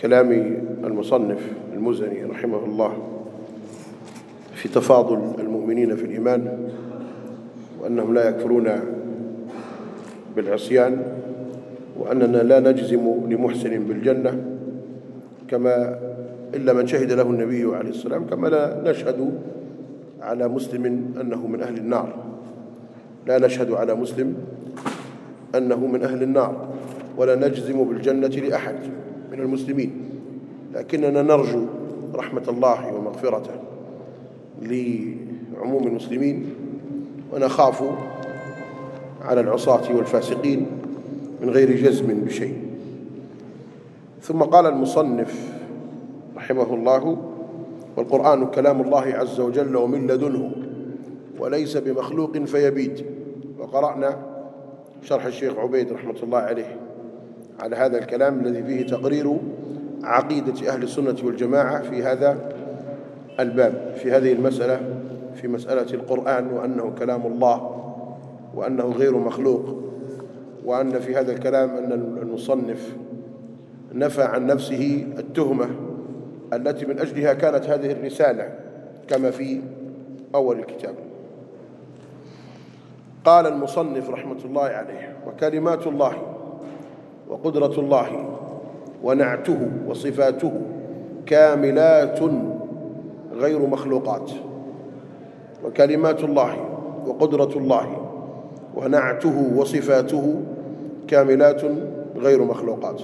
كلام المصنف المزني رحمه الله في تفاضل المؤمنين في الإيمان وأنهم لا يكفرون بالعصيان وأننا لا نجزم لمحسن بالجنة كما إلا من شهد له النبي عليه السلام كما لا نشهد على مسلم أنه من أهل النار. لا نشهد على مسلم أنه من أهل النار ولا نجزم بالجنة لأحد. من المسلمين. لكننا نرجو رحمة الله ومغفرته لعموم المسلمين ونخاف على العصاة والفاسقين من غير جزم بشيء. ثم قال المصنف رحمه الله والقرآن كلام الله عز وجل ومن لدنه وليس بمخلوق فيبيد وقرأنا شرح الشيخ عبيد رحمة الله عليه. على هذا الكلام الذي فيه تقرير عقيدة أهل السنة والجماعة في هذا الباب في هذه المسألة في مسألة القرآن وأنه كلام الله وأنه غير مخلوق وأن في هذا الكلام أن المصنف نفى عن نفسه التهمة التي من أجلها كانت هذه الرسالة كما في أول الكتاب. قال المصنف رحمة الله عليه وكلمات الله وقدرة الله ونعته وصفاته كاملات غير مخلوقات. وكلمات الله وقدرة الله ونعته وصفاته كاملات غير مخلوقات.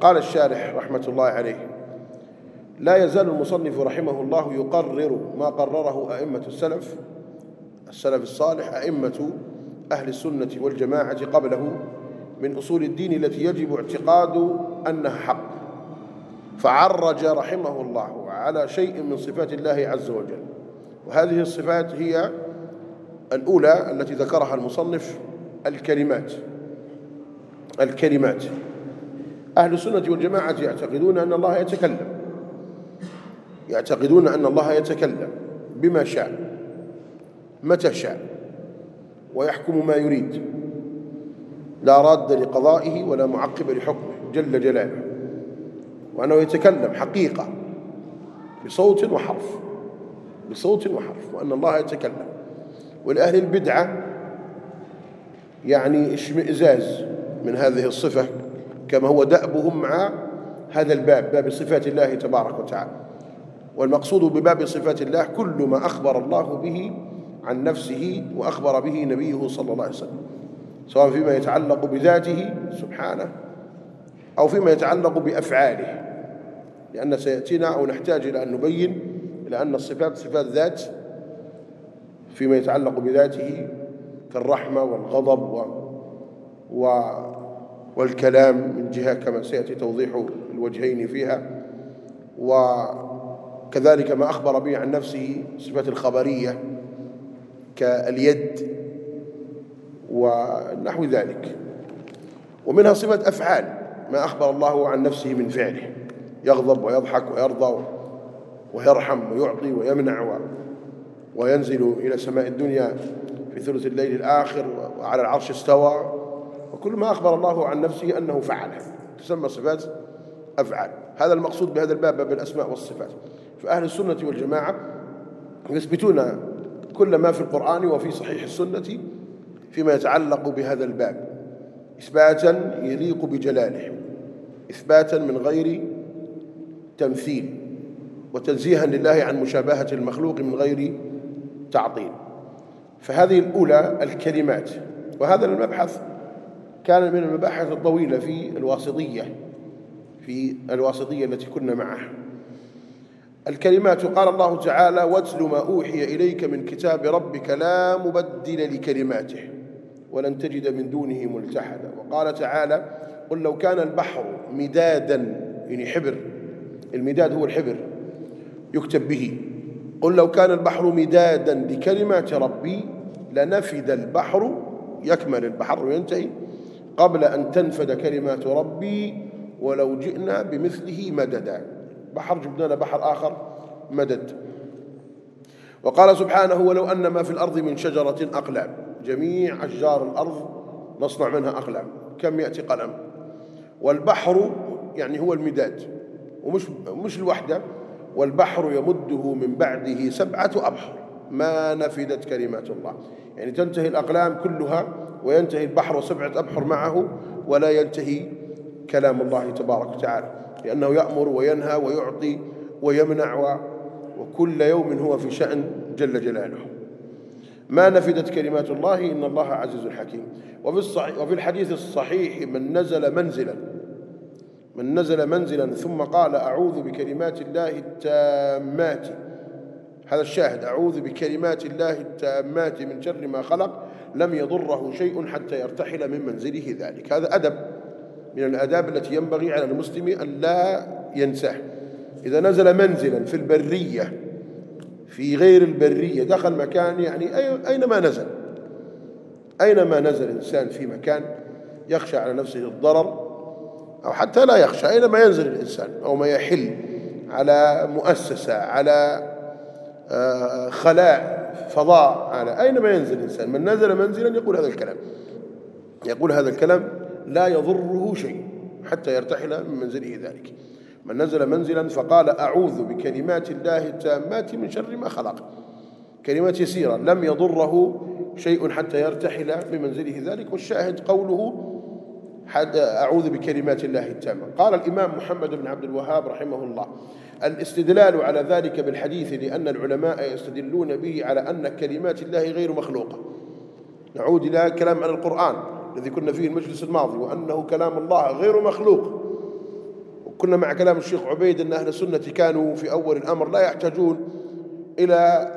قال الشارح رحمة الله عليه لا يزال المصنف رحمه الله يقرر ما قرره أئمة السلف السلف الصالح أئمة أهل السنة والجماعة قبله من أصول الدين التي يجب اعتقاد أنها حق. فعرج رحمه الله على شيء من صفات الله عز وجل. وهذه الصفات هي الأولى التي ذكرها المصنف الكلمات. الكلمات. أهل السنة والجماعة يعتقدون أن الله يتكلم. يعتقدون أن الله يتكلم بما شاء متى شاء ويحكم ما يريد. لا راد لقضائه ولا معقب لحكمه جل جلاله. وأنه يتكلم حقيقة بصوت وحرف بصوت وحرف وأن الله يتكلم. ولأهل البدعة يعني اشمئزاز من هذه الصفة كما هو دأبهم مع هذا الباب باب صفات الله تبارك وتعالى. والمقصود بباب صفات الله كل ما أخبر الله به عن نفسه وأخبر به نبيه صلى الله عليه وسلم. سواء فيما يتعلق بذاته سبحانه أو فيما يتعلق بأفعاله لأن سيأتينا أو نحتاج إلى أن نبين إلى أن الصفات صفات ذات فيما يتعلق بذاته كالرحمة والغضب و و والكلام من جهة كما سيأتي توضيح الوجهين فيها وكذلك ما أخبر به عن نفسه صفات الخبرية كاليد ونحو ذلك. ومنها صفة أفعال ما أخبر الله عن نفسه من فعله. يغضب ويضحك ويرضى ويرحم ويعطي ويمنع وينزل إلى سماء الدنيا في ثلث الليل الآخر وعلى العرش استوى. وكل ما أخبر الله عن نفسه أنه فعله تسمى صفات أفعال. هذا المقصود بهذا الباب باب الأسماء والصفات. فأهل السنة والجماعة يثبتون كل ما في القرآن وفي صحيح السنة فيما يتعلق بهذا الباب إثباتا يليق بجلاله إثباتا من غير تمثيل وتنزيها لله عن مشابهة المخلوق من غير تعطيل. فهذه الأولى الكلمات وهذا المبحث كان من المباحث الطويلة في الواسطية في الواسطية التي كنا معها الكلمات قال الله تعالى واتل ما أوحي إليك من كتاب ربك لا مبدل لكلماته. ولن تجد من دونه ملتحدا. وقال تعالى قل لو كان البحر مدادا يعني حبر. المداد هو الحبر يكتب به قل لو كان البحر مدادا لكلمات ربي لنفد البحر يكمل البحر وينتهي قبل أن تنفد كلمات ربي ولو جئنا بمثله مددا. بحر جبنا له بحر آخر مدد. وقال سبحانه ولو أن ما في الأرض من شجرة أقلام. جميع أشجار الأرض نصنع منها أقلام كم يأتي قلم؟ والبحر يعني هو المداد ومش مش الوحدة والبحر يمده من بعده سبعة أبحر. ما نفدت كلمات الله. يعني تنتهي الأقلام كلها وينتهي البحر وسبعة أبحر معه ولا ينتهي كلام الله تبارك وتعالى لأنه يأمر وينهى ويعطي ويمنع وكل يوم هو في شأن جل جلاله. ما نفدت كلمات الله إن الله عزيز حكيم. وفي, الصحيح وفي الحديث الصحيح من نزل منزلا. من نزل منزلا ثم قال أعوذ بكلمات الله التامات. هذا الشاهد. أعوذ بكلمات الله التامات من شر ما خلق. لم يضره شيء حتى يرتحل من منزله ذلك. هذا أدب. من الآداب التي ينبغي على المسلم أن لا ينساه. إذا نزل منزلا في البرية في غير البرية دخل مكان يعني أينما نزل. أينما نزل إنسان في مكان يخشى على نفسه الضرر أو حتى لا يخشى أينما ينزل الإنسان أو ما يحل على مؤسسة على آه، خلاء فضاء على أينما ينزل الإنسان. من نزل منزلا يقول هذا الكلام. يقول هذا الكلام لا يضره شيء حتى يرتحل من منزله ذلك. من نزل منزلا فقال أعوذ بكلمات الله التامات من شر ما خلق. كلمات يسيرة لم يضره شيء حتى يرتحل من منزله ذلك والشاهد قوله أعوذ بكلمات الله التامة. قال الإمام محمد بن عبد الوهاب رحمه الله الاستدلال على ذلك بالحديث لأن العلماء يستدلون به على أن كلمات الله غير مخلوقة. نعود إلى كلام عن القرآن الذي كنا فيه المجلس الماضي وأنه كلام الله غير مخلوق. وكنا مع كلام الشيخ عبيد أن أهل السنة كانوا في أول الأمر لا يحتاجون إلى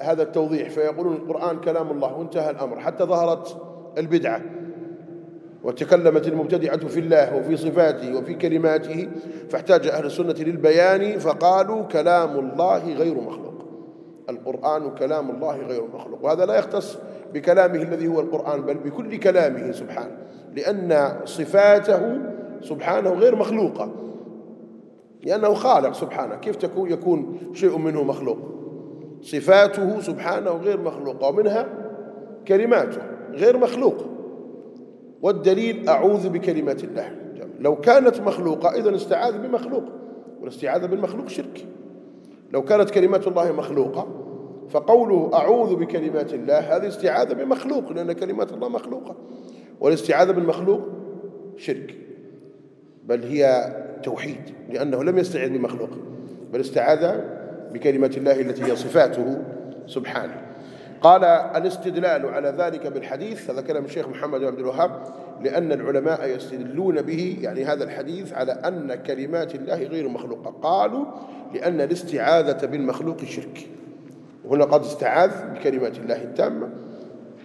هذا التوضيح فيقولون القرآن كلام الله وانتهى الأمر حتى ظهرت البدعة. وتكلمت المبتدعة في الله وفي صفاته وفي كلماته فاحتاج أهل السنة للبيان فقالوا كلام الله غير مخلوق. القرآن كلام الله غير مخلوق. وهذا لا يختص بكلامه الذي هو القرآن بل بكل كلامه سبحانه لأن صفاته سبحانه غير مخلوقة. لأنه خالق سبحانه. كيف تكون يكون شيء منه مخلوق؟ صفاته سبحانه غير مخلوقة ومنها كلماته غير مخلوقه والدليل أعوذ بكلمات الله. لو كانت مخلوقة إذا استعاذ بمخلوق والاستعاذة بالمخلوق شرك. لو كانت كلمات الله مخلوقة فقوله أعوذ بكلمات الله هذه استعاذة بمخلوق لأن كلمات الله مخلوقة. والاستعاذة بالمخلوق شرك. بل هي توحيد لأنه لم يستعذ بمخلوق بل استعاذ بكلمات الله التي هي صفاته سبحانه. قال الاستدلال على ذلك بالحديث هذا كلام الشيخ محمد بن عبد الوهاب لأن العلماء يستدلون به يعني هذا الحديث على أن كلمات الله غير مخلوقة. قالوا لأن الاستعاذة بالمخلوق شرك. وهنا قد استعاذ بكلمات الله التامة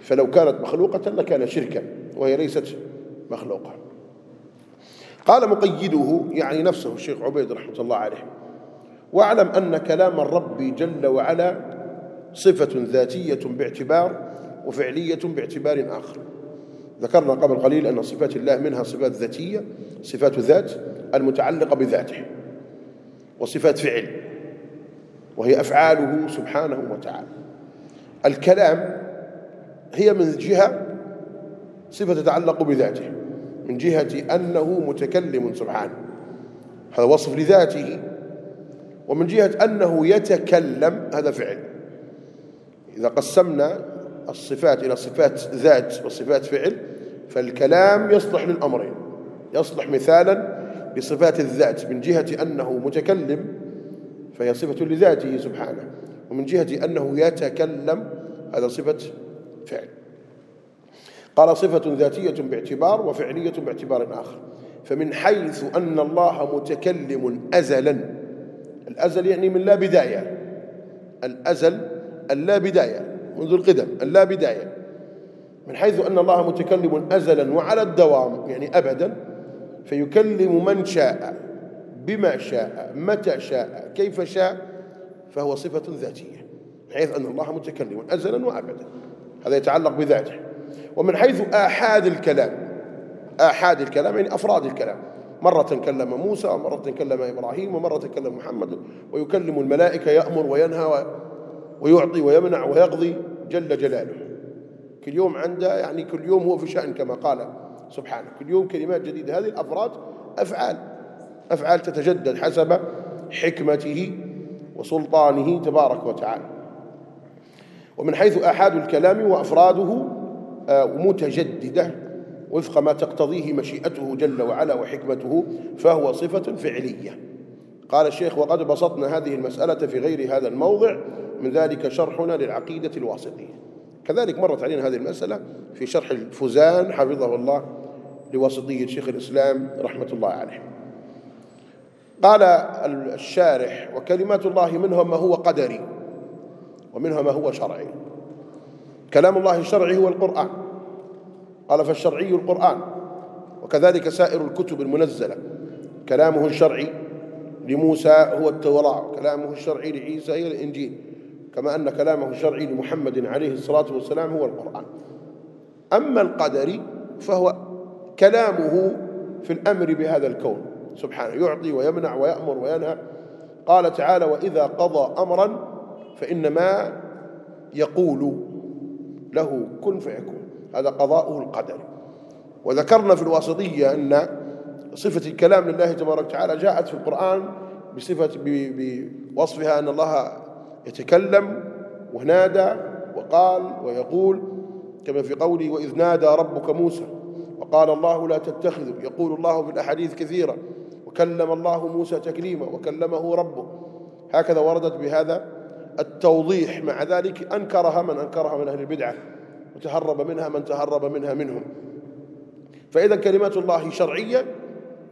فلو كانت مخلوقة لكان شركا وهي ليست مخلوقة. قال مقيده يعني نفسه الشيخ عبيد رحمة الله عليه. واعلم أن كلام الرب جل وعلا صفة ذاتية باعتبار وفعلية باعتبار آخر. ذكرنا قبل قليل أن صفات الله منها صفات ذاتية صفات ذات المتعلقة بذاته وصفات فعل وهي أفعاله سبحانه وتعالى. الكلام هي من جهة صفة تتعلق بذاته. من جهة أنه متكلم سبحانه. هذا وصف لذاته. ومن جهة أنه يتكلم هذا فعل. إذا قسمنا الصفات إلى صفات ذات وصفات فعل فالكلام يصلح للأمرين. يصلح مثالا بصفات الذات. من جهة أنه متكلم فهي صفة لذاته سبحانه. ومن جهة أنه يتكلم هذا صفة فعل. قال صفة ذاتية باعتبار وفعلية باعتبار آخر. فمن حيث أن الله متكلم أزلا. الأزل يعني من لا بداية. الأزل اللا بداية. منذ القدم اللا بداية. من حيث أن الله متكلم أزلا وعلى الدوام يعني أبدا فيكلم من شاء. بما شاء متى شاء كيف شاء فهو صفة ذاتية. حيث أن الله متكلم أزلا وأبدا. هذا يتعلق بذاته. ومن حيث آحاد الكلام آحاد الكلام يعني أفراد الكلام. مرة كلم موسى ومرة كلم إبراهيم ومرة كلم محمد ويكلم الملائكة يأمر وينهى ويعطي ويمنع ويقضي جل جلاله. كل يوم عنده يعني كل يوم هو في شأن كما قال سبحانه. كل يوم كلمات جديدة. هذه الأفراد أفعال أفعال تتجدد حسب حكمته وسلطانه تبارك وتعالى. ومن حيث آحاد الكلام وأفراده متجددة وفق ما تقتضيه مشيئته جل وعلا وحكمته فهو صفة فعلية. قال الشيخ وقد بسطنا هذه المسألة في غير هذا الموضع من ذلك شرحنا للعقيدة الواسطية. كذلك مرت علينا هذه المسألة في شرح الفوزان حفظه الله لواسطية شيخ الإسلام رحمة الله عليه. قال الشارح وكلمات الله منها ما هو قدري ومنها ما هو شرعي. كلام الله الشرعي هو القرآن. قال فالشرعي القرآن. وكذلك سائر الكتب المنزلة. كلامه الشرعي لموسى هو التوراة. كلامه الشرعي لعيسى هي الإنجيل. كما أن كلامه الشرعي لمحمد عليه الصلاة والسلام هو القرآن. أما القدري فهو كلامه في الأمر بهذا الكون. سبحانه يعطي ويمنع ويأمر وينهى. قال تعالى وإذا قضى أمرا فإنما يقول له كن فيكون. هذا قضاؤه القدري. وذكرنا في الواسطية أن صفة الكلام لله تبارك وتعالى جاءت في القرآن بصفة بوصفها أن الله يتكلم ونادى وقال ويقول كما في قوله وإذ نادى ربك موسى وقال الله لا تتخذوا يقول الله في الأحاديث كثيرة. وكلم الله موسى تكليما وكلمه ربه. هكذا وردت بهذا التوضيح مع ذلك أنكرها من أنكرها من أهل البدعة وتهرب منها من تهرب منها منهم. فإذا كلمات الله شرعية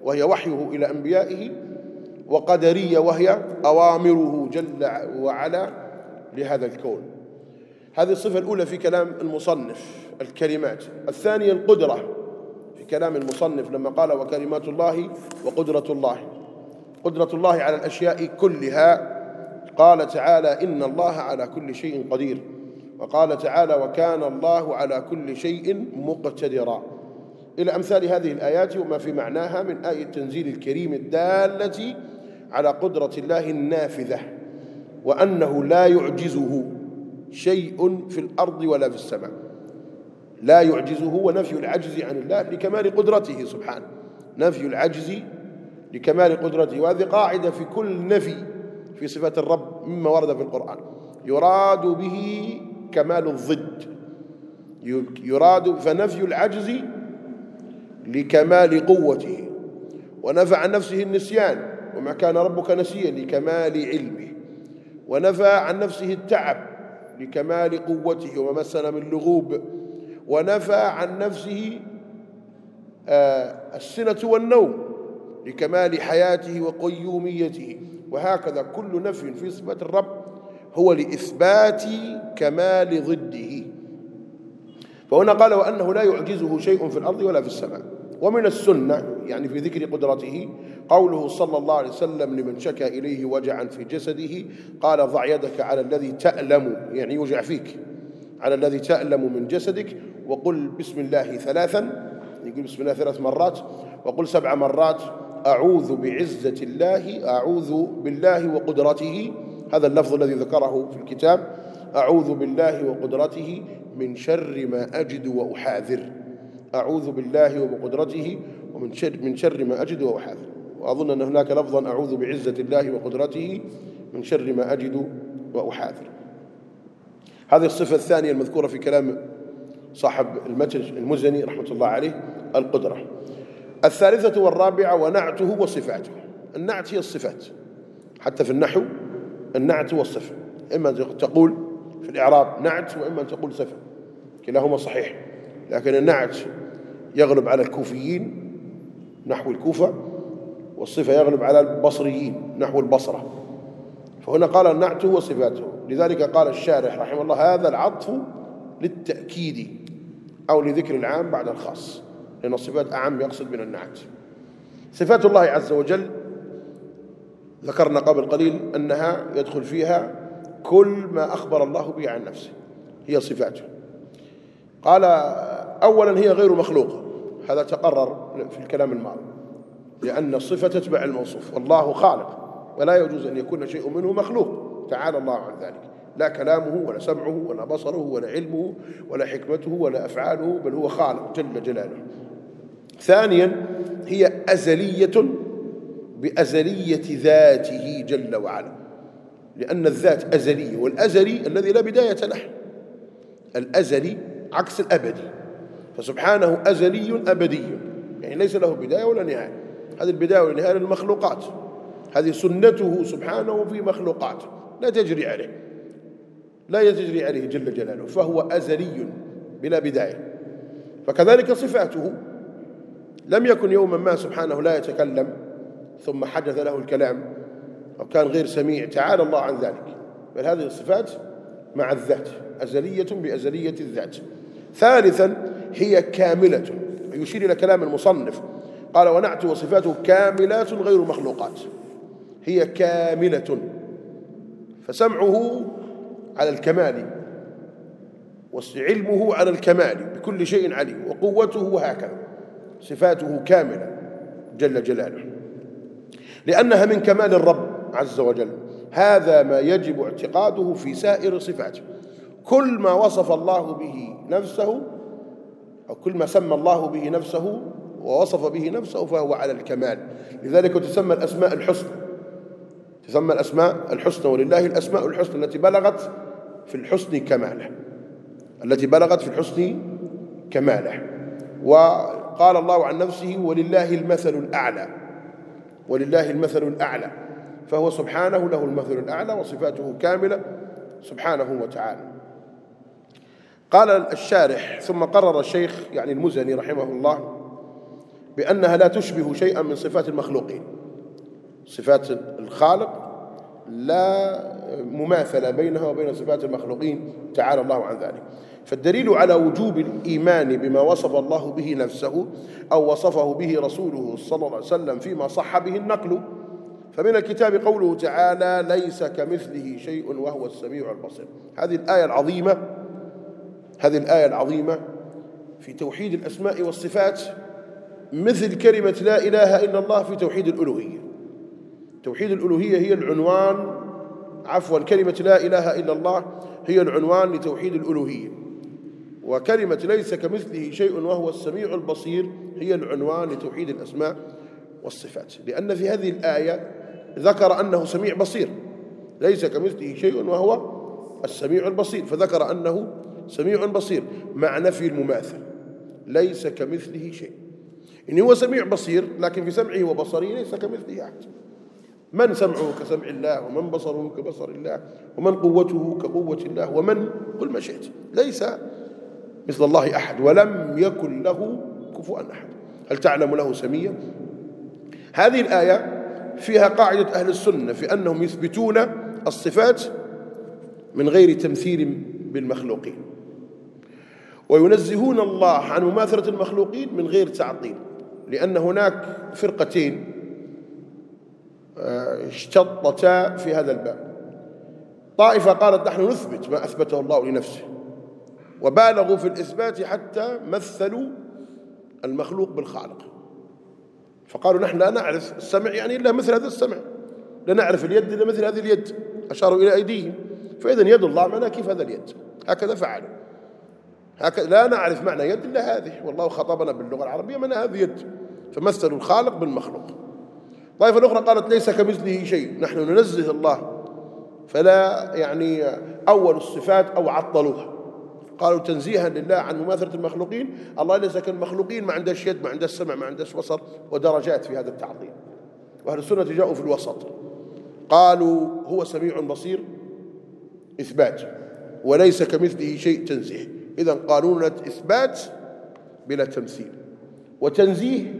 وهي وحيه إلى أنبيائه وقدرية وهي أوامره جل وعلا لهذا الكون. هذه الصفة الأولى في كلام المصنف الكلمات. الثانية القدرة في كلام المصنف لما قال وكلمات الله وقدرة الله. قدرة الله على الأشياء كلها قال تعالى إن الله على كل شيء قدير. وقال تعالى وكان الله على كل شيء مقتدرا. إلى أمثال هذه الآيات وما في معناها من آية التنزيل الكريم الدالة على قدرة الله النافذة وأنه لا يعجزه شيء في الأرض ولا في السماء. لا يعجزه ونفي العجز عن الله لكمال قدرته سبحانه. نفي العجز لكمال قدرته. وهذه قاعدة في كل نفي في صفات الرب مما ورد في القرآن. يراد به كمال الضد. يراد فنفي العجز لكمال قوته. ونفى عن نفسه النسيان. وما كان ربك نسيا لكمال علمه. ونفى عن نفسه التعب لكمال قوته. وما مسنا من لغوب. ونفى عن نفسه آه، السنة والنوم لكمال حياته وقيوميته. وهكذا كل نفي في صفة الرب هو لإثبات كمال ضده. فهنا قال وأنه لا يعجزه شيء في الأرض ولا في السماء. ومن السنة يعني في ذكر قدرته قوله صلى الله عليه وسلم لمن شكى إليه وجعا في جسده قال ضع يدك على الذي تألم يعني يوجع فيك على الذي تألم من جسدك وقل بسم الله ثلاثا يقول بسم الله ثلاث مرات وقل سبع مرات أعوذ بعزة الله أعوذ بالله وقدرته هذا اللفظ الذي ذكره في الكتاب أعوذ بالله وقدرته من شر ما أجد وأحاذر. أعوذ بالله وبقدرته ومن شر, من شر ما أجد وأحاذر. وأظن أن هناك لفظا أعوذ بعزة الله وقدرته من شر ما أجد وأحاذر. هذه الصفة الثانية المذكورة في كلام صاحب المتن المزني رحمة الله عليه القدرة. الثالثة والرابعة ونعته وصفاته. النعت هي الصفات. حتى في النحو النعت والصفة. إما تقول في الإعراب نعت وإما تقول صفة. كلاهما صحيح. لكن النعت يغلب على الكوفيين نحو الكوفة والصفة يغلب على البصريين نحو البصرة. فهنا قال النعت وصفاته لذلك قال الشارح رحمه الله هذا العطف للتأكيد أو لذكر العام بعد الخاص. لأن الصفات أعم يقصد من النعت. صفات الله عز وجل ذكرنا قبل قليل أنها يدخل فيها كل ما أخبر الله به عن نفسه. هي صفاته. قال أولا هي غير مخلوقة هذا تقرر في الكلام الماضي. لأن الصفة تتبع الموصوف. والله خالق. ولا يجوز أن يكون شيء منه مخلوق. تعالى الله عن ذلك. لا كلامه ولا سمعه ولا بصره ولا علمه ولا حكمته ولا أفعاله بل هو خالق جل جلاله. ثانيا هي أزلية بأزلية ذاته جل وعلا. لأن الذات أزلية والأزلي الذي لا بداية له. الأزلي عكس الأبدي. فسبحانه أزلي أبدي. يعني ليس له بداية ولا نهاية. هذه البداية والنهاية للمخلوقات. هذه سنته سبحانه في مخلوقاته لا تجري عليه. لا تجري عليه جل جلاله. فهو أزلي بلا بداية. فكذلك صفاته. لم يكن يوما ما سبحانه لا يتكلم ثم حدث له الكلام أو كان غير سميع تعالى الله عن ذلك. بل هذه الصفات مع الذات أزلية بأزلية الذات. ثالثا هي كاملة. يشير إلى كلام المصنف قال ونعت وصفاته كاملات غير مخلوقات. هي كاملة. فسمعه على الكمال وعلمه على الكمال بكل شيء عليم وقوته هكذا. صفاته كاملة جل جلاله. لأنها من كمال الرب عز وجل. هذا ما يجب اعتقاده في سائر صفاته. كل ما وصف الله به نفسه أو كل ما سمى الله به نفسه ووصف به نفسه فهو على الكمال. لذلك تسمى الأسماء الحسنى. تسمى الأسماء الحسنى ولله الأسماء الحسنى التي بلغت في الحسن كماله. التي بلغت في الحسن كماله. وقال الله عن نفسه ولله المثل الأعلى. ولله المثل الأعلى. فهو سبحانه له المثل الأعلى وصفاته كاملة سبحانه وتعالى. قال الشارح ثم قرر الشيخ يعني المزني رحمه الله بأنها لا تشبه شيئا من صفات المخلوقين. صفات الخالق لا مماثلة بينها وبين صفات المخلوقين تعالى الله عن ذلك. فالدليل على وجوب الإيمان بما وصف الله به نفسه أو وصفه به رسوله صلى الله عليه وسلم فيما صح به النقل فمن الكتاب قوله تعالى ليس كمثله شيء وهو السميع البصير هذه الآية العظيمة هذه الآية العظيمة في توحيد الأسماء والصفات مثل كلمة لا إله إلا الله في توحيد الألوهية. توحيد الألوهية هي العنوان عفوا كلمة لا إله إلا الله هي العنوان لتوحيد الألوهية. وكلمة ليس كمثله شيء وهو السميع البصير هي العنوان لتوحيد الأسماء والصفات. لأن في هذه الآية ذكر أنه سميع بصير. ليس كمثله شيء وهو السميع البصير. فذكر أنه سميع بصير. مع نفي المماثل. ليس كمثله شيء. إن هو سميع بصير لكن في سمعه وبصره ليس كمثله أحد. من سمعه كسمع الله ومن بصره كبصر الله ومن قوته كقوة الله ومن قل ما شئت. ليس مثل الله أحد ولم يكن له كفوا أحد. هل تعلم له سميا؟ هذه الآية فيها قاعدة أهل السنة في أنهم يثبتون الصفات من غير تمثيل بالمخلوقين وينزهون الله عن مماثلة المخلوقين من غير تعطيل لأن هناك فرقتين آه، اشتطتا في هذا الباب. طائفة قالت نحن نثبت ما أثبته الله لنفسه. وبالغوا في الإثبات حتى مثلوا المخلوق بالخالق. فقالوا نحن لا نعرف السمع يعني إلا مثل هذا السمع. لا نعرف اليد إلا مثل هذه اليد. أشاروا إلى أيديهم. فإذا يد الله معنى كيف هذا اليد؟ هكذا فعلوا. هكذا لا نعرف معنى يد إلا هذه. والله خطبنا باللغة العربية من هذه يد فمثلوا الخالق بالمخلوق. طائفة أخرى قالت ليس كمثله شيء. نحن ننزه الله. فلا يعني أول الصفات أو عطلوها. قالوا تنزيها لله عن مماثلة المخلوقين. الله ليس كالمخلوقين ما عندهش يد ما عندهش سمع ما عندهش بصر ودرجات في هذا التعظيم. وأهل السنة جاءوا في الوسط. قالوا هو سميع بصير إثبات. وليس كمثله شيء تنزيه. إذا قانون إثبات بلا تمثيل. وتنزيه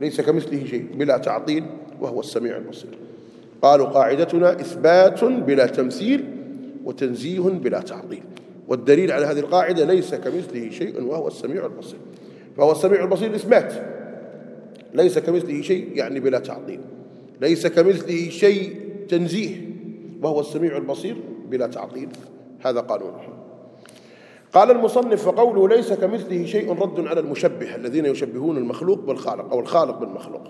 ليس كمثله شيء بلا تعطيل وهو السميع البصير. قالوا قاعدتنا إثبات بلا تمثيل وتنزيه بلا تعطيل. والدليل على هذه القاعدة ليس كمثله شيء وهو السميع البصير. فهو السميع البصير إثبات. ليس كمثله شيء يعني بلا تعطيل. ليس كمثله شيء تنزيه وهو السميع البصير بلا تعطيل. هذا قانونه قال المصنف فقوله ليس كمثله شيء رد على المشبه الذين يشبهون المخلوق بالخالق أو الخالق بالمخلوق.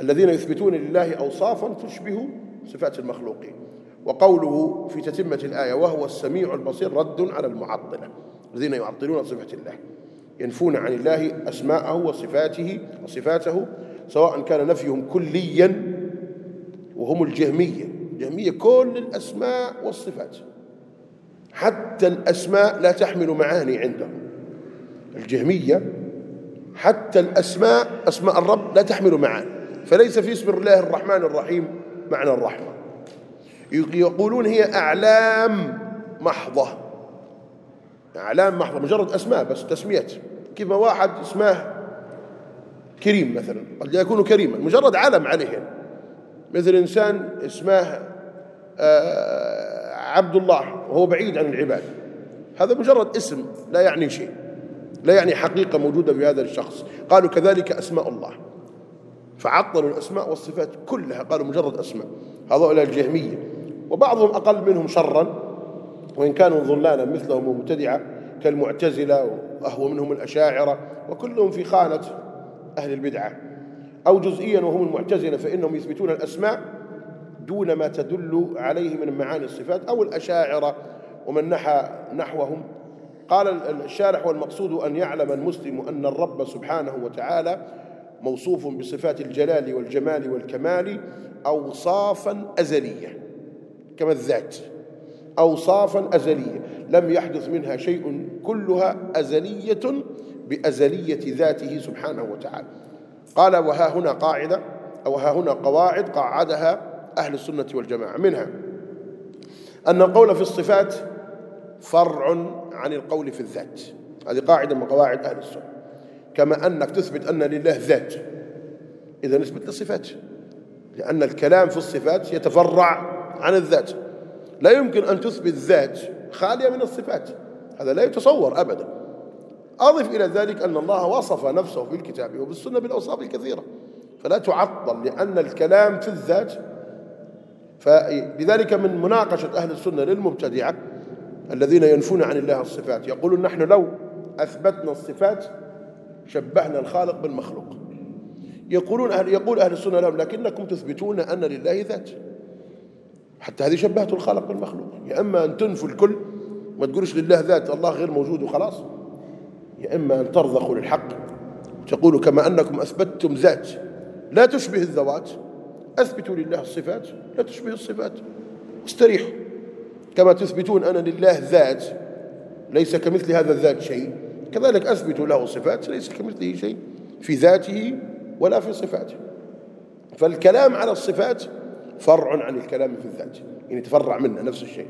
الذين يثبتون لله أوصافا تشبه صفات المخلوقين. وقوله في تتمة الآية وهو السميع البصير رد على المعطلة الذين يعطلون صفة الله ينفون عن الله أسماءه وصفاته وصفاته سواء كان نفيهم كليا وهم الجهمية الجهمية كل الأسماء والصفات حتى الأسماء لا تحمل معاني عندهم الجهمية حتى الأسماء أسماء الرب لا تحمل معاني فليس في اسم الله الرحمن الرحيم معنى الرحمة. يقولون هي أعلام محضة. أعلام محضة مجرد أسماء بس تسميات كيف واحد اسمه كريم مثلا قد يكون كريما مجرد علم عليه. مثل إنسان اسمه آه، عبد الله وهو بعيد عن العباد. هذا مجرد اسم لا يعني شيء لا يعني حقيقة موجودة في هذا الشخص. قالوا كذلك أسماء الله. فعطلوا الأسماء والصفات كلها قالوا مجرد أسماء. هؤلاء الجهمية. وبعضهم أقل منهم شرا وإن كانوا ظلانا مثلهم ومبتدعة كالمعتزلة وأهو منهم الأشاعرة وكلهم في خانة أهل البدعة. أو جزئيا وهم المعتزلة فإنهم يثبتون الأسماء دون ما تدل عليه من معاني الصفات أو الأشاعرة ومن نحى نحوهم. قال الشارح والمقصود أن يعلم المسلم أن الرب سبحانه وتعالى موصوف بصفات الجلال والجمال والكمال أوصافا أزلية. كما الذات أوصافا أزلية لم يحدث منها شيء كلها أزلية بأزلية ذاته سبحانه وتعالى. قال وها هنا قاعدة أو ها هنا قواعد قعدها أهل السنة والجماعة. منها أن القول في الصفات فرع عن القول في الذات. هذه قاعدة من قواعد أهل السنة. كما أنك تثبت أن لله ذات. إذا نثبت للصفات. لأن الكلام في الصفات يتفرع عن الذات. لا يمكن أن تثبت ذات خالية من الصفات. هذا لا يتصور أبدا. أضف إلى ذلك أن الله وصف نفسه في الكتاب وبالسنة بالأوصاف الكثيرة. فلا تعطل لأن الكلام في الذات. فلذلك من مناقشة أهل السنة للمبتدعة الذين ينفون عن الله الصفات. يقولون نحن لو أثبتنا الصفات شبهنا الخالق بالمخلوق. يقولون أهل يقول أهل السنة لهم لكنكم تثبتون أن لله ذات. حتى هذه شبهت الخالق بالمخلوق. يا إما أن تنفوا الكل ما تقولش لله ذات الله غير موجود وخلاص. يا إما أن ترضخوا للحق تقولوا كما أنكم أثبتتم ذات. لا تشبه الذوات أثبتوا لله الصفات لا تشبه الصفات. استريحوا. كما تثبتون أن لله ذات ليس كمثل هذا الذات شيء. كذلك أثبتوا له صفات ليس كمثله شيء في ذاته ولا في صفاته. فالكلام على الصفات فرع عن الكلام في الذات يعني تفرع منه نفس الشيء.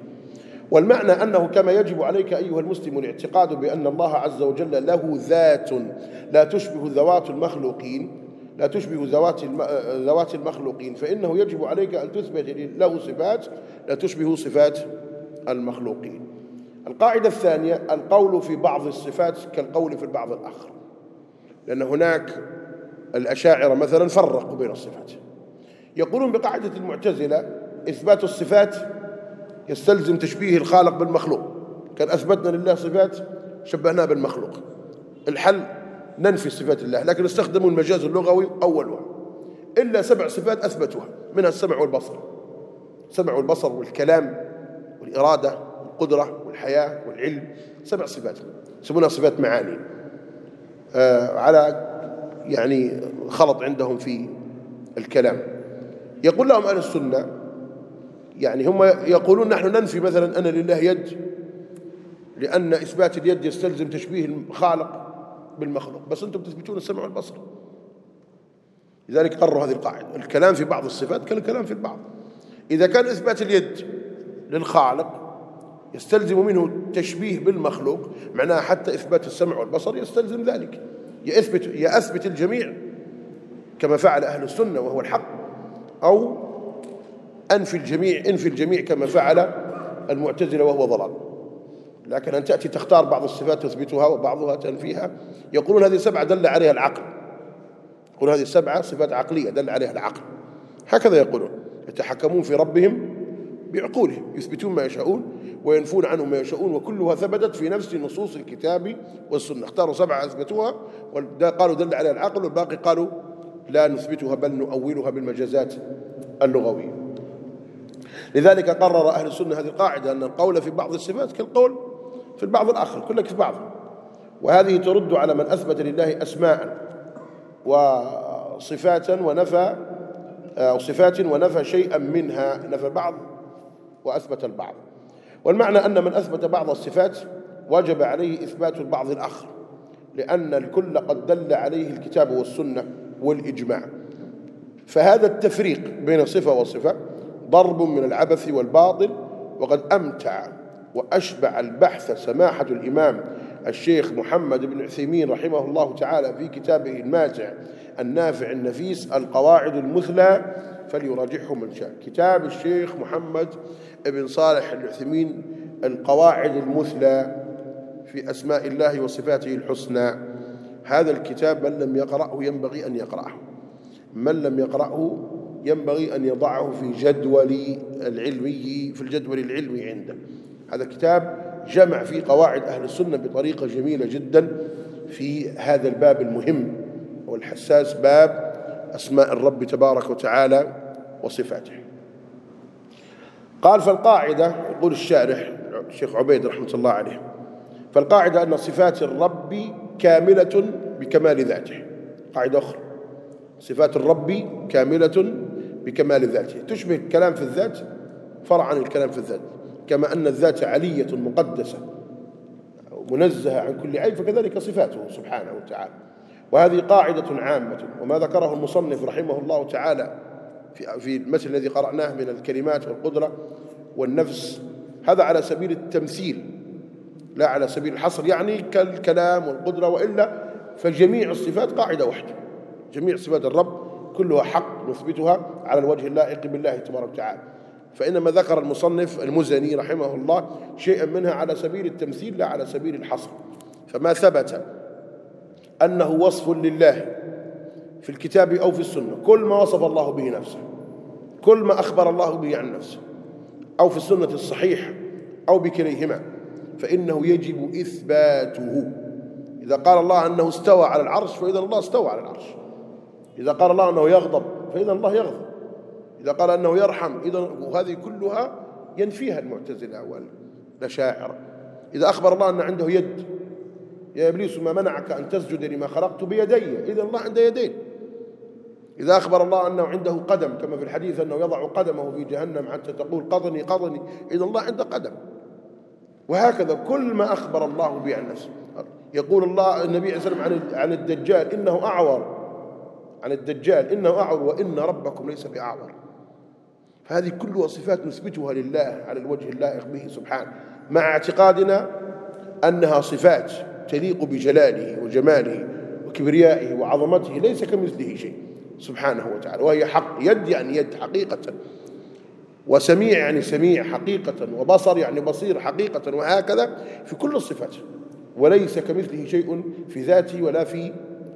والمعنى أنه كما يجب عليك أيها المسلم الاعتقاد بأن الله عز وجل له ذات لا تشبه ذوات المخلوقين لا تشبه ذوات ذوات المخلوقين فإنه يجب عليك أن تثبت له صفات لا تشبه صفات المخلوقين. القاعدة الثانية القول في بعض الصفات كالقول في البعض الآخر. لأن هناك الأشاعرة مثلا فرقوا بين الصفات. يقولون بقاعدة المعتزلة إثبات الصفات يستلزم تشبيه الخالق بالمخلوق. كان أثبتنا لله صفات شبهناه بالمخلوق. الحل ننفي صفات الله لكن استخدموا المجاز اللغوي أولها. إلا سبع صفات أثبتوها منها السمع والبصر. السمع والبصر والكلام والإرادة والقدرة والحياة والعلم سبع صفات. يسمونها صفات معاني. آه على يعني خلط عندهم في الكلام. يقول لهم أهل السنة يعني هم يقولون نحن ننفي مثلا أن لله يد لأن إثبات اليد يستلزم تشبيه الخالق بالمخلوق. بس أنتم تثبتون السمع والبصر. لذلك قرروا هذه القاعدة. الكلام في بعض الصفات كالكلام في البعض. إذا كان إثبات اليد للخالق يستلزم منه تشبيه بالمخلوق معناها حتى إثبات السمع والبصر يستلزم ذلك. يثبت يثبت الجميع كما فعل أهل السنة وهو الحق. أو أنفي الجميع انفي الجميع كما فعل المعتزلة وهو ضلال. لكن أن تأتي تختار بعض الصفات تثبتها وبعضها تنفيها يقولون هذه السبعة دل عليها العقل. يقولون هذه السبعة صفات عقلية دل عليها العقل. هكذا يقولون يتحكمون في ربهم بعقولهم يثبتون ما يشاءون وينفون عنه ما يشاءون وكلها ثبتت في نفس نصوص الكتاب والسنة. اختاروا سبعة أثبتوها قالوا دل عليها العقل والباقي قالوا لا نثبتها بل نؤولها بالمجازات اللغوية. لذلك قرر أهل السنة هذه القاعدة أن القول في بعض الصفات كالقول في البعض الآخر كلك في بعض. وهذه ترد على من أثبت لله أسماء وصفات ونفى أو صفات ونفى شيئا منها نفى بعض وأثبت البعض. والمعنى أن من أثبت بعض الصفات وجب عليه إثبات البعض الآخر لأن الكل قد دل عليه الكتاب والسنة. والإجماع. فهذا التفريق بين صفة وصفة ضرب من العبث والباطل وقد أمتع وأشبع البحث سماحة الإمام الشيخ محمد بن عثيمين رحمه الله تعالى في كتابه الماتع النافع النفيس القواعد المثلى فليراجعه من شاء. كتاب الشيخ محمد بن صالح العثيمين القواعد المثلى في أسماء الله وصفاته الحسنى. هذا الكتاب من لم يقرأه ينبغي أن يقرأه. من لم يقرأه ينبغي أن يضعه في جدول العلمي في الجدول العلمي عنده. هذا كتاب جمع في قواعد أهل السنة بطريقة جميلة جدا في هذا الباب المهم والحساس باب أسماء الرب تبارك وتعالى وصفاته. قال فالقاعدة يقول الشارح الشيخ عبيد رحمة الله عليه فالقاعدة أن صفات الرب كاملة بكمال ذاته. قاعدة أخرى. صفات الرب كاملة بكمال ذاته. تشبه الكلام في الذات فرع عن الكلام في الذات. كما أن الذات علية مقدسة منزهة عن كل عيب فكذلك صفاته سبحانه وتعالى. وهذه قاعدة عامة وما ذكره المصنف رحمه الله تعالى في في المثل الذي قرأناه من الكلمات والقدرة والنفس. هذا على سبيل التمثيل. لا على سبيل الحصر يعني كالكلام والقدرة وإلا فجميع الصفات قاعدة واحدة جميع صفات الرب كلها حق نثبتها على الوجه اللائق بالله تبارك وتعالى. فإنما ذكر المصنف المزني رحمه الله شيئا منها على سبيل التمثيل لا على سبيل الحصر. فما ثبت أنه وصف لله في الكتاب أو في السنة كل ما وصف الله به نفسه كل ما أخبر الله به عن نفسه أو في السنة الصحيح أو بكليهما فإنه يجب إثباته. إذا قال الله أنه استوى على العرش فإذا الله استوى على العرش. إذا قال الله أنه يغضب فإذا الله يغضب. إذا قال أنه يرحم إذا وهذه كلها ينفيها المعتزلة والأشاعرة إذا أخبر الله أن عنده يد يا إبليس ما منعك أن تسجد لما خلقت بيدي؟ إذا الله عنده يدين. إذا أخبر الله أنه عنده قدم كما في الحديث أنه يضع قدمه في جهنم حتى تقول قضني قضني. إذا الله عنده قدم. وهكذا كل ما أخبر الله به عن نفسه. يقول الله النبي عليه الصلاة والسلام عن الدجال إنه أعور. عن الدجال إنه أعور وإن ربكم ليس بأعور. فهذه كلها صفات نثبتها لله على الوجه اللائق به سبحانه مع اعتقادنا أنها صفات تليق بجلاله وجماله وكبريائه وعظمته ليس كمثله شيء سبحانه وتعالى وهي حق يد يعني يد حقيقة. وسميع يعني سميع حقيقة وبصر يعني بصير حقيقة وهكذا في كل الصفات وليس كمثله شيء في ذاته ولا في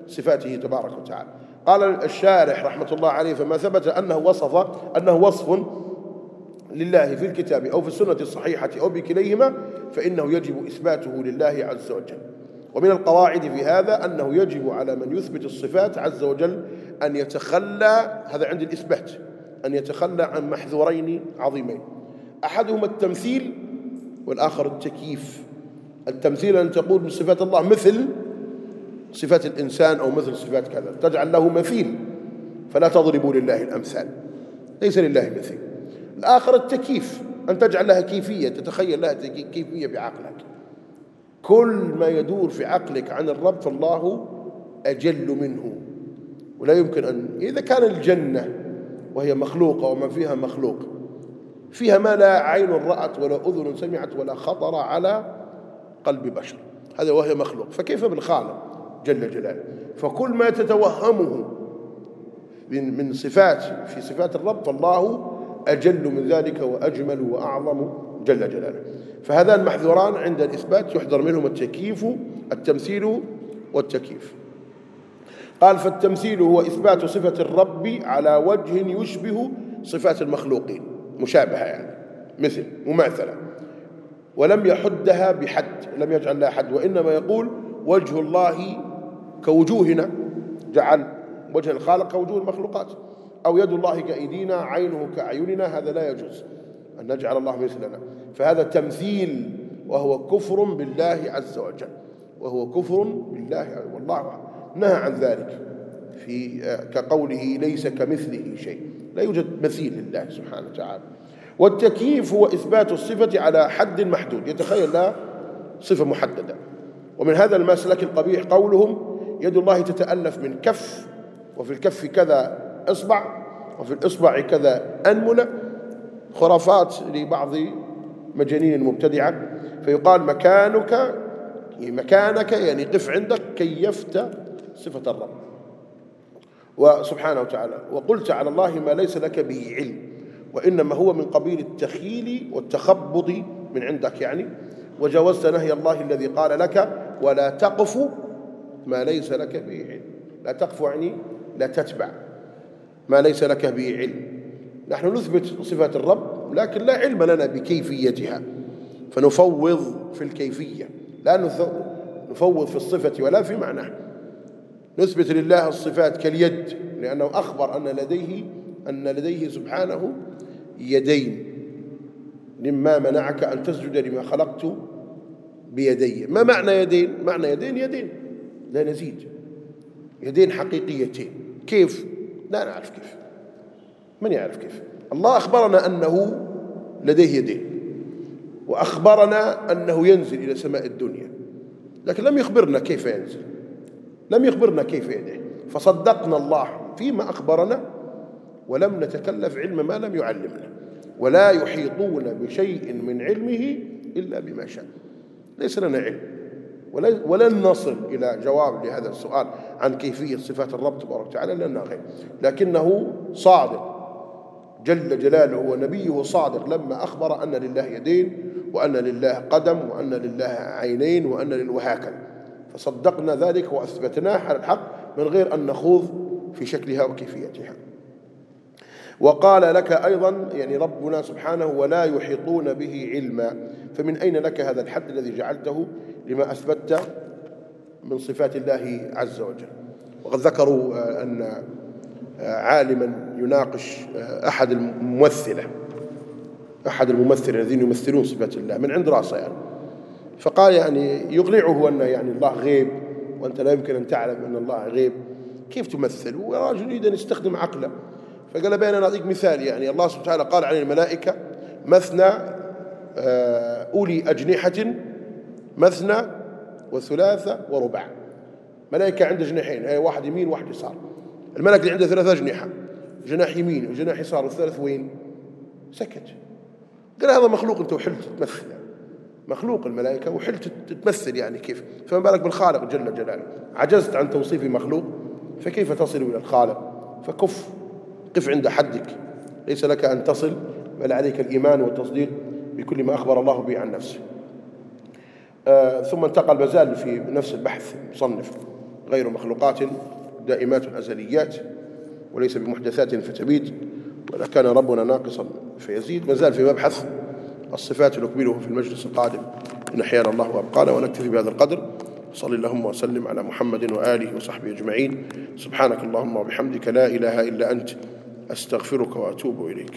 صفاته تبارك وتعالى. قال الشارح رحمة الله عليه فما ثبت أنه وصف أنه وصف لله في الكتاب أو في السنة الصحيحة أو بكليهما فإنه يجب إثباته لله عز وجل. ومن القواعد في هذا أنه يجب على من يثبت الصفات عز وجل أن يتخلى هذا عند الإثبات. أن يتخلى عن محذورين عظيمين. أحدهما التمثيل والآخر التكييف. التمثيل أن تقول من صفات الله مثل صفات الإنسان أو مثل صفات كذا. تجعل له مثيل فلا تضربوا لله الأمثال. ليس لله مثيل. الآخر التكييف أن تجعل لها كيفية تتخيل لها كيفية بعقلك. كل ما يدور في عقلك عن الرب فالله أجل منه. ولا يمكن أن إذا كان الجنة وهي مخلوقة وما فيها مخلوق. فيها ما لا عين رأت ولا أذن سمعت ولا خطر على قلب بشر. هذا وهي مخلوق. فكيف بالخالق جل جلاله. فكل ما تتوهمه من من صفات في صفات الرب فالله أجل من ذلك وأجمل وأعظم جل جلاله. فهذان محذوران عند الإثبات يحذر منهم التكييف التمثيل والتكييف. قال فالتمثيل هو إثبات صفة الرب على وجه يشبه صفات المخلوقين. مشابهة يعني. مثل مماثلة. ولم يحدها بحد لم يجعل لها حد. وإنما يقول وجه الله كوجوهنا جعل وجه الخالق كوجوه المخلوقات. أو يد الله كأيدينا عينه كأعيننا هذا لا يجوز أن نجعل الله مثلنا. فهذا تمثيل وهو كفر بالله عز وجل. وهو كفر بالله والله نهى عن ذلك في كقوله ليس كمثله شيء. لا يوجد مثيل لله سبحانه وتعالى. والتكييف هو إثبات الصفة على حد محدود. يتخيل لها صفة محددة. ومن هذا المسلك القبيح قولهم يد الله تتألف من كف وفي الكف كذا إصبع وفي الإصبع كذا أنملة. خرافات لبعض مجانين المبتدعة فيقال مكانك مكانك يعني قف عندك كيفت صفة الرب. وسبحانه وتعالى وقلت على الله ما ليس لك به علم وإنما هو من قبيل التخيل والتخبط من عندك يعني. وجاوزت نهي الله الذي قال لك ولا تقف ما ليس لك به علم. لا تقف يعني لا تتبع ما ليس لك به علم. نحن نثبت صفات الرب لكن لا علم لنا بكيفيتها. فنفوض في الكيفية لا نفوض في الصفة ولا في معناه نثبت لله الصفات كاليد لأنه أخبر أن لديه أن لديه سبحانه يدين. مما منعك أن تسجد لما خلقت بيدي. ما معنى يدين؟ معنى يدين يدين. لا نزيد. يدين حقيقيتين. كيف؟ لا نعرف كيف. من يعرف كيف؟ الله أخبرنا أنه لديه يدين وأخبرنا أنه ينزل إلى سماء الدنيا لكن لم يخبرنا كيف ينزل. لم يخبرنا كيف يديه فصدقنا الله فيما أخبرنا ولم نتكلف علم ما لم يعلمنا. ولا يحيطون بشيء من علمه إلا بما شاء. ليس لنا علم. ولن نصل إلى جواب لهذا السؤال عن كيفية صفات الرب تبارك وتعالى لأنها غير لكنه صادق. جل جلاله ونبيه صادق لما أخبر أن لله يدين وأن لله قدم وأن لله عينين وأن لله فصدقنا ذلك وأثبتناه على الحق من غير أن نخوض في شكلها وكيفيتها. وقال لك أيضا يعني ربنا سبحانه ولا يحيطون به علما. فمن أين لك هذا الحد الذي جعلته لما أثبت من صفات الله عز وجل؟ وقد ذكروا آه، أن آه، عالما يناقش آه، أحد الممثلة أحد الممثلين الذين يمثلون صفات الله من عند راسه يعني. فقال يعني يقنعه أن يعني الله غيب وأنت لا يمكن أن تعلم أن الله غيب. كيف تمثل؟ ورجل يريد أن يستخدم عقله. فقال بين نعطيك مثال يعني الله سبحانه وتعالى قال عن الملائكة مثنى أولي أجنحة مثنى وثلاثة ورباع ملائكة عنده جناحين أي واحد يمين واحد يسار. الملك اللي عنده ثلاثة أجنحة جناح يمين وجناح يسار والثالث وين؟ سكت. قال هذا مخلوق أنت وحلت تمثل مخلوق الملائكة وحلت تمثل يعني كيف. فما بالك بالخالق جل جلاله؟ عجزت عن توصيف مخلوق فكيف تصل إلى الخالق؟ فكف قف عند حدك. ليس لك أن تصل بل عليك الإيمان والتصديق بكل ما أخبر الله به عن نفسه. آه ثم انتقل بزال في نفس البحث مصنف غير مخلوقات دائمات أزليات وليس بمحدثات فتبيد ولا كان ربنا ناقصا فيزيد. مازال في مبحث الصفات نكمله في المجلس القادم. إن أحيانا الله وأبقانا ونكتفي بهذا القدر. صل اللهم وسلم على محمد وآله وصحبه أجمعين. سبحانك اللهم وبحمدك لا إله إلا أنت. أستغفرك وأتوب إليك.